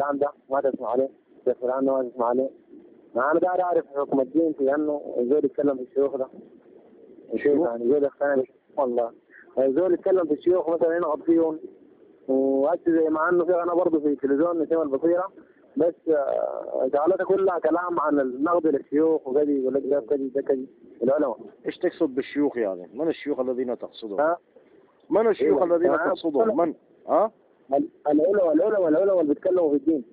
فلان ده ما تسمع عليه شيخ فلان ده ما تسمع عليه. ما أنا داير اعرف حكم الدين في إنه زول يتكلم في الشيوخ ده. الشيوخ يعني زول يقتنع بالشيوخ والله. زول يتكلم في الشيوخ مثلا ينغط فيهم وهسه زي ما إنه في أنا برضه في التلفزيون نسيم البصيرة. بس آه، شغلتها كلها كلام عن النقد للشيوخ وكذي يقول لك ده كذي ده كذي. العلماء. إيش تقصد بالشيوخ يعني؟ من الشيوخ الذين تقصدهم؟ من الشيوخ إيوه. الذين أنا- تقصدهم من؟ ها؟ العلماء العلماء العلماء اللي بيتكلموا في الدين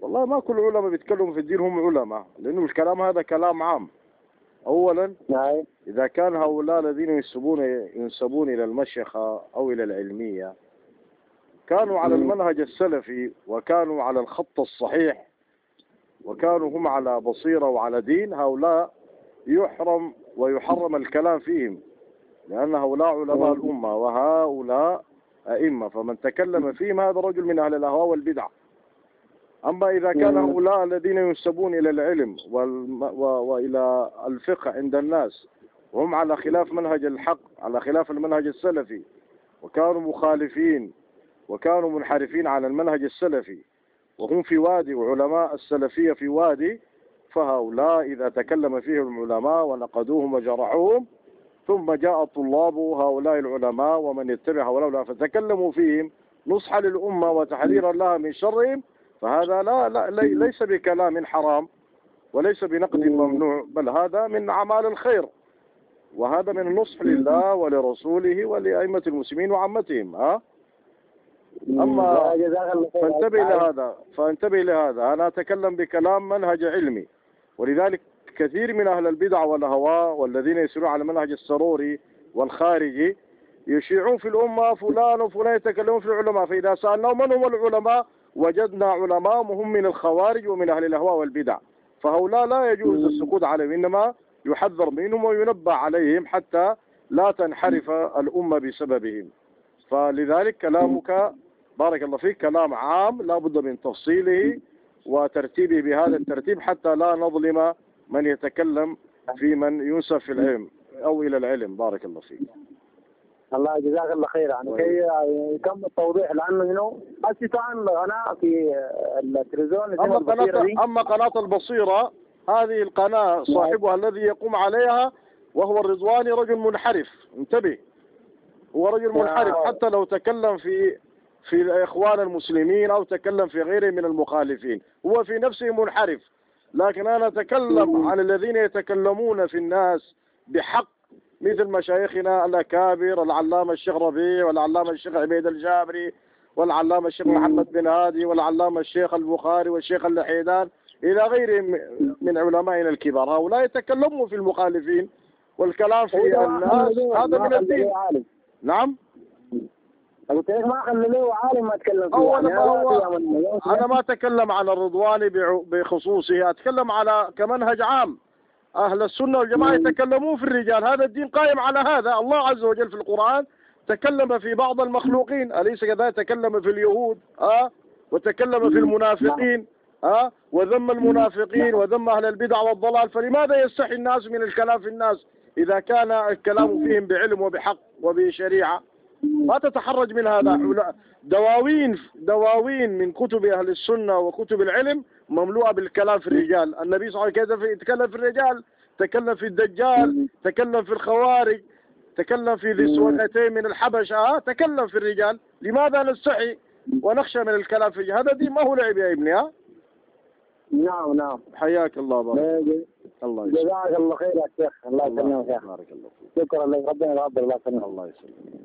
والله ما كل العلماء بيتكلموا في الدين هم علماء لأنه الكلام هذا كلام عام أولا هاي إذا كان هؤلاء الذين ينسبون ينسبون إلى المشيخة أو إلى العلمية كانوا على. المنهج السلفي وكانوا على الخط الصحيح وكانوا هم على بصيرة وعلى دين هؤلاء يحرم ويحرم الكلام فيهم لأن هؤلاء علماء مم. الأمة وهؤلاء أئمة فمن تكلم فيهم هذا رجل من أهل الأهواء والبدع. أما إذا كان. هؤلاء الذين ينسبون إلى العلم والم... و... وإلى الفقه عند الناس وهم على خلاف منهج الحق على خلاف المنهج السلفي. وكانوا مخالفين وكانوا منحرفين عن المنهج السلفي. وهم في وادي وعلماء السلفية في وادي. فهؤلاء إذا تكلم فيهم العلماء ونقدوهم وجرحوهم ثم جاء طلاب هؤلاء العلماء ومن يتبع هؤلاء فتكلموا فيهم نصحا للأمة وتحذيرا لها من شرهم. فهذا لا, لا لي- ليس بكلام حرام وليس بنقد ممنوع بل هذا من أعمال الخير. وهذا من النصح لله ولرسوله ولأئمة المسلمين وعامتهم ها؟ أما. فانتبه لهذا فانتبه لهذا. أنا أتكلم بكلام منهج علمي. ولذلك كثير من أهل البدع والهواء والذين يسيرون على منهج السروري والخارجي يشيعون في الأمة فلان وفلان يتكلمون في العلماء فإذا سألناهم من هم العلماء وجدنا علماء هم من الخوارج ومن أهل الأهواء والبدع. فهؤلاء لا يجوز السكوت عليهم إنما يحذر منهم وينبه عليهم حتى لا تنحرف الأمة بسببهم. فلذلك كلامك بارك الله فيك كلام عام لا بد من تفصيله وترتيبه بهذا الترتيب حتى لا نظلم من يتكلم في من ينسب في العلم أو إلى العلم. بارك الله فيك. الله جزاك الله خير. يعني طيب. كي يكمل التوضيح لأنه هنا هسه كان قناه في التلفزيون دي قناة أما قناة البصيرة هذه القناة صاحبها الذي يقوم عليها وهو الرضواني رجل منحرف. انتبه. هو رجل منحرف حتى لو تكلم في في الإخوان المسلمين أو تكلم في غيره من المخالفين. هو في نفسه منحرف. لكن أنا أتكلم عن الذين يتكلمون في الناس بحق مثل مشايخنا الأكابر العلامة الشيخ ربيع والعلامة الشيخ عبيد الجابري والعلامة الشيخ محمد بن هادي والعلامة الشيخ البخاري والشيخ اللحيدان إلى غيرهم من علمائنا الكبار. هؤلاء يتكلمون في المخالفين والكلام في الناس هذا من الدين. نعم؟ قلت لك ما اتكلم فيه. يعني أنا أنا ما أتكلم عن الرضواني بخصوصه أتكلم على كمنهج عام. أهل السنة والجماعة يتكلمون في الرجال. هذا الدين قائم على هذا. الله عز وجل في القرآن تكلم في بعض المخلوقين. أليس كذلك؟ تكلم في اليهود أه؟ وتكلم في المنافقين أه؟ وذم المنافقين وذم أهل البدع والضلال. فلماذا يستحي الناس من الكلام في الناس إذا كان الكلام فيهم بعلم وبحق وبشريعة؟ ما تتحرج من هذا. دواوين دواوين من كتب أهل السنة وكتب العلم مملوءة بالكلام في الرجال. النبي صلى الله عليه وسلم يتكلم في الرجال؟ تكلم في الدجال تكلم في الخوارج تكلم في ذي السويقتين من الحبشة. آه، تكلم في الرجال. لماذا نستحي ونخشى من الكلام في هذا دين ما هو لعب يا ابني ها نعم نعم. حياك الله بارك الله يسلمك. جزاك الله خير يا شيخ. الله يسلمك بارك الله فيك. شكرا لك. ربنا يتقبل الله يسلمك الله يسلمك.